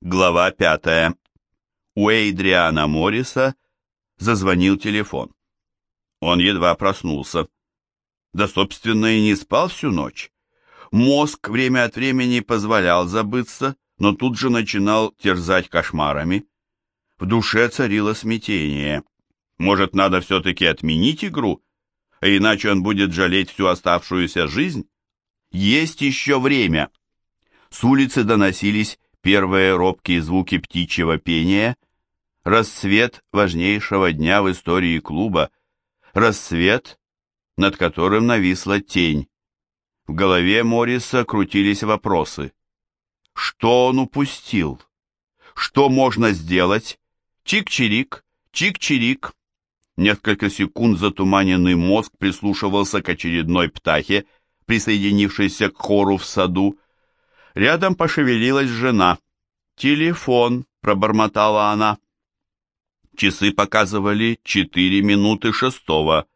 Глава пятая. У Эйдриана Морриса зазвонил телефон. Он едва проснулся. Да, собственно, и не спал всю ночь. Мозг время от времени позволял забыться, но тут же начинал терзать кошмарами. В душе царило смятение. Может, надо все-таки отменить игру, а иначе он будет жалеть всю оставшуюся жизнь? Есть еще время. С улицы доносились первые робкие звуки птичьего пения, рассвет важнейшего дня в истории клуба, рассвет, над которым нависла тень. В голове Морриса крутились вопросы. Что он упустил? Что можно сделать? Чик-чирик, чик-чирик. Несколько секунд затуманенный мозг прислушивался к очередной птахе, присоединившейся к хору в саду, Рядом пошевелилась жена. «Телефон», — пробормотала она. Часы показывали четыре минуты шестого.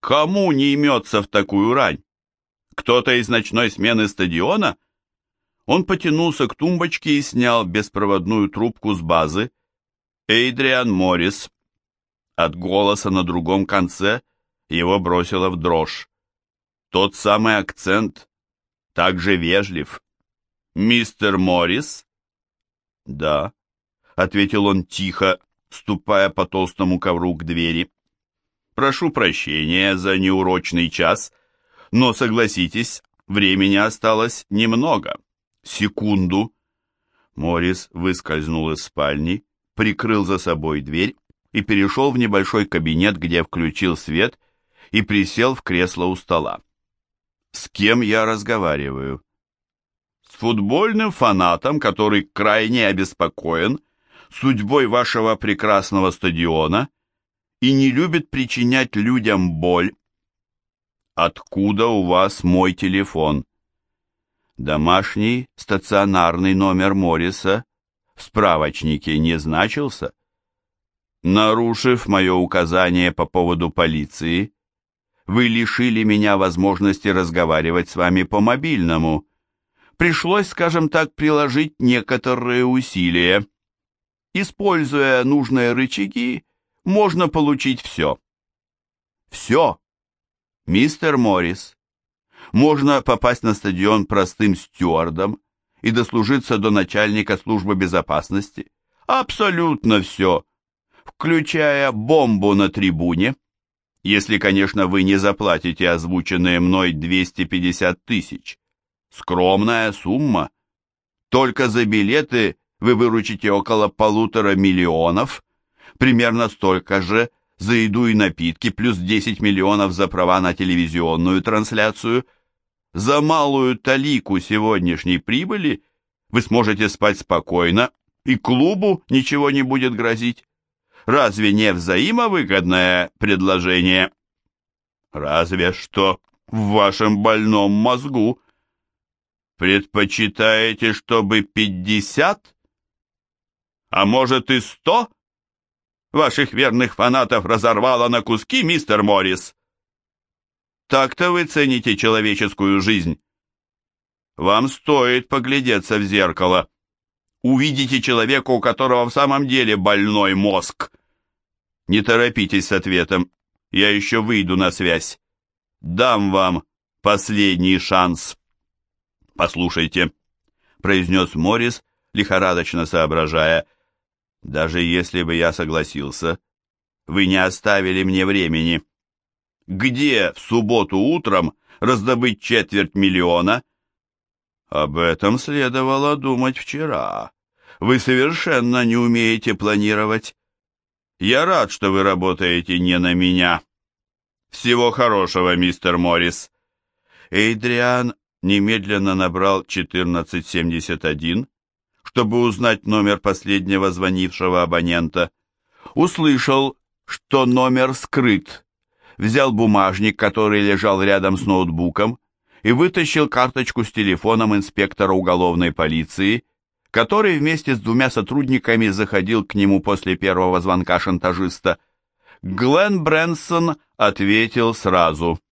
«Кому не имется в такую рань? Кто-то из ночной смены стадиона?» Он потянулся к тумбочке и снял беспроводную трубку с базы. Эйдриан Моррис. От голоса на другом конце его бросило в дрожь. Тот самый акцент, также вежлив. «Мистер Моррис?» «Да», — ответил он тихо, ступая по толстому ковру к двери. «Прошу прощения за неурочный час, но, согласитесь, времени осталось немного. Секунду». Моррис выскользнул из спальни, прикрыл за собой дверь и перешел в небольшой кабинет, где включил свет и присел в кресло у стола. «С кем я разговариваю?» с футбольным фанатом, который крайне обеспокоен судьбой вашего прекрасного стадиона и не любит причинять людям боль. Откуда у вас мой телефон? Домашний стационарный номер Морриса в справочнике не значился. Нарушив мое указание по поводу полиции, вы лишили меня возможности разговаривать с вами по мобильному, пришлось, скажем так, приложить некоторые усилия. Используя нужные рычаги, можно получить все. Все, мистер Моррис. Можно попасть на стадион простым стюардом и дослужиться до начальника службы безопасности. Абсолютно все, включая бомбу на трибуне. Если, конечно, вы не заплатите озвученные мной 250 тысяч. Скромная сумма. Только за билеты вы выручите около полутора миллионов, примерно столько же за еду и напитки, плюс 10 миллионов за права на телевизионную трансляцию. За малую талику сегодняшней прибыли вы сможете спать спокойно, и клубу ничего не будет грозить. Разве не взаимовыгодное предложение? Разве что в вашем больном мозгу Предпочитаете, чтобы пятьдесят? А может и сто? Ваших верных фанатов разорвало на куски, мистер Моррис. Так-то вы цените человеческую жизнь. Вам стоит поглядеться в зеркало. Увидите человека, у которого в самом деле больной мозг. Не торопитесь с ответом. Я еще выйду на связь. Дам вам последний шанс. «Послушайте», — произнес Моррис, лихорадочно соображая, «даже если бы я согласился, вы не оставили мне времени. Где в субботу утром раздобыть четверть миллиона?» «Об этом следовало думать вчера. Вы совершенно не умеете планировать. Я рад, что вы работаете не на меня. Всего хорошего, мистер Моррис». Эйдриан немедленно набрал 1471, чтобы узнать номер последнего звонившего абонента. Услышал, что номер скрыт. Взял бумажник, который лежал рядом с ноутбуком, и вытащил карточку с телефоном инспектора уголовной полиции, который вместе с двумя сотрудниками заходил к нему после первого звонка шантажиста. Глен Брэнсон ответил сразу.